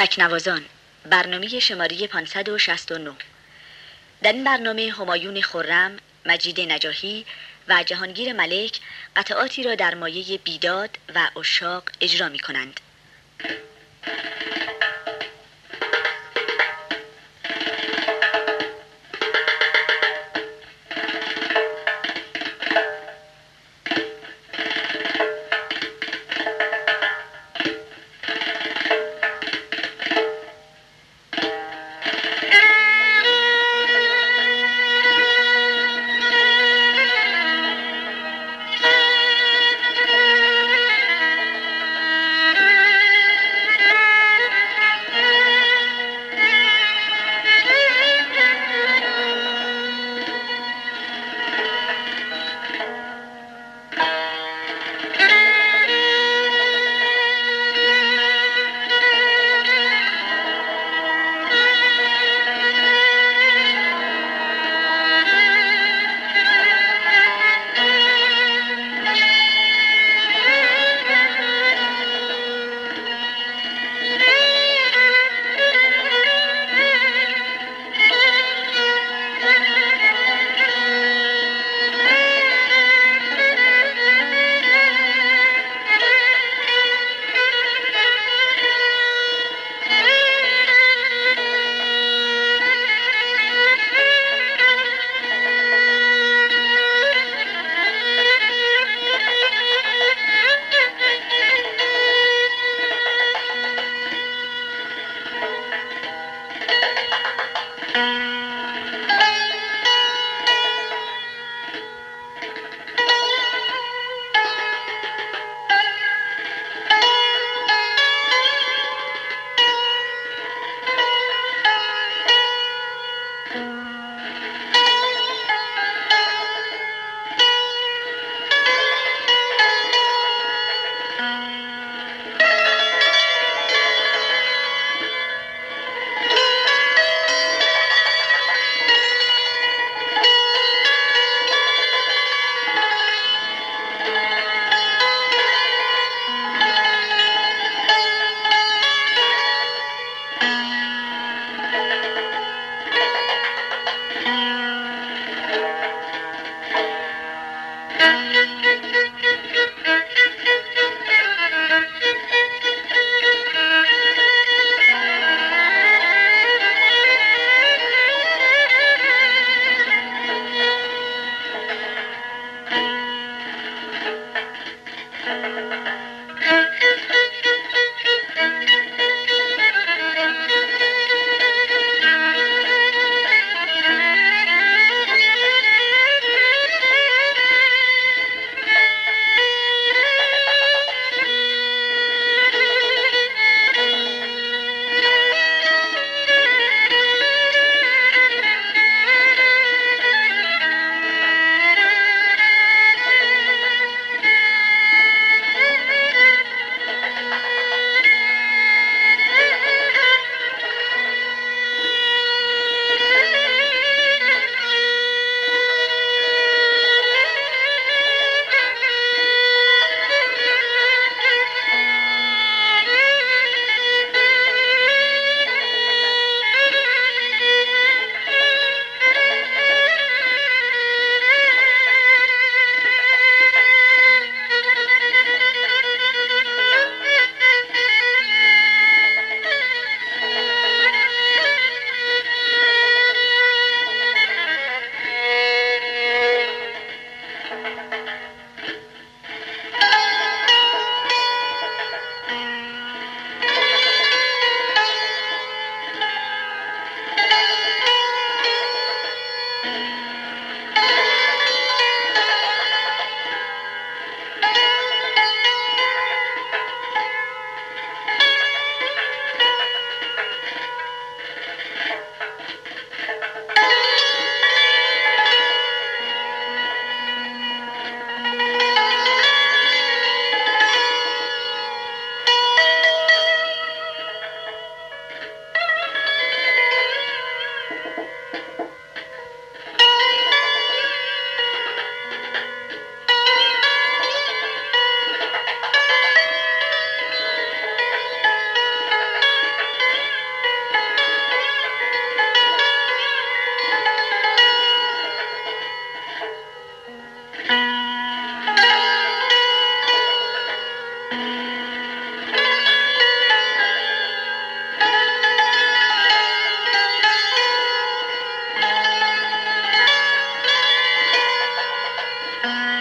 تکنوازان برنامه شماره 569 در این برنامه همایون خرم، مجید نجاهی و جهانگیر ملک قطعاتی را در مایه بیداد و اشاق اجرا می کنند. Uh...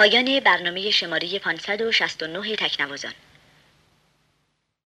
پایان برنامه شماره 569 تکنوازان.